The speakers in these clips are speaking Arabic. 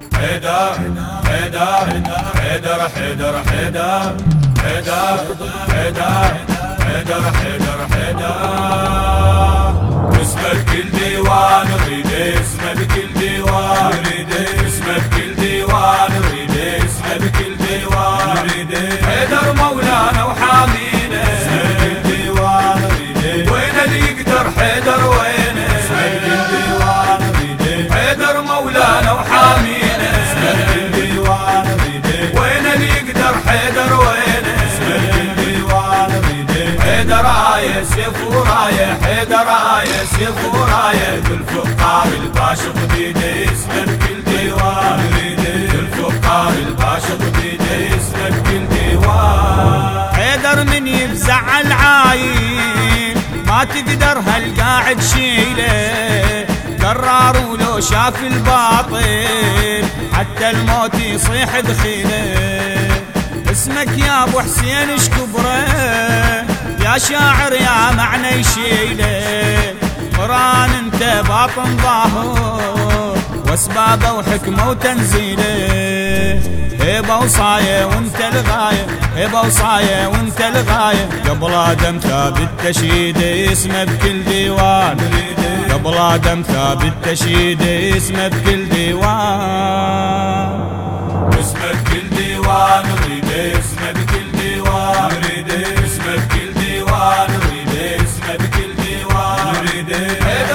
حيدر حيدر حيدر حيدر حيدر حيدر حيدر حيدر حيدر حيدر. اسمه بكل ديوان نريد اسمه بكل ديوان نريد اسمه بكل ديوان نريد اسمه بكل ديوان نريد حيدر مولانا حيدر وين اسمك الديوان بيدك حيدر يا سيف ورايا حيدر يا سيف ورايا بالفقار الباشق بيدي اسمك الديوان بيدي بالفقار الباشق بيدي اسمك الديوان حيدر من يفزع العايل ما تقدر هالقاعد شيله. قرار ولو شاف الباطل حتى الموت يصيح دخيله. اسمك يا ابو حسين اش يا شاعر يا معنى يشيله. قرآن انت باطن ظاهر واسبابه وحكمه وتنزيله. هيبه وصايه وانت الغاية هيبه وصايه وانت الغاية. قبل آدم ثابت تشيد اسمه بكل ديوان قبل آدم ثابت تشيد اسمه بكل ديوان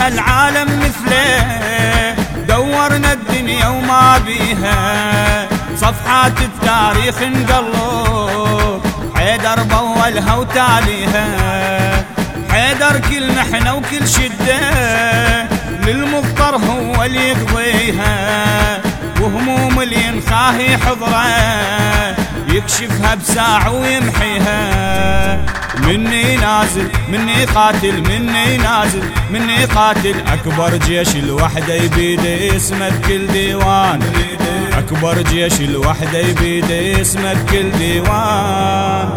شفنا بهالعالم مثله. دورنا الدنيا وما بيها. صفحات التاريخ انقلب حيدر بولها وتاليها. حيدر كل نحنا وكل شدة. للمضطر هو اللي يقضيها. وهموم اللي ينخاهي حضره. يكشفها بساعة ويمحيها. مني نازل مني قاتل مني نازل مني قاتل. أكبر جيش الوحدة يبيد اسمه بكل ديوان. أكبر جيش الوحدة يبيد اسمه بكل ديوان.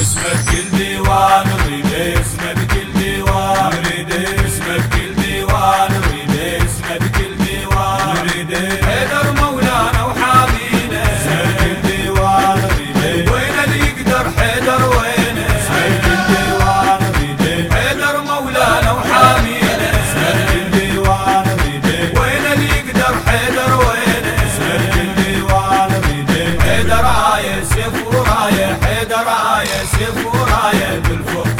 اسمه بكل ديوان نريد اسمه سيف ورايه بالفقار